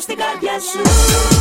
στην καρδιά σου.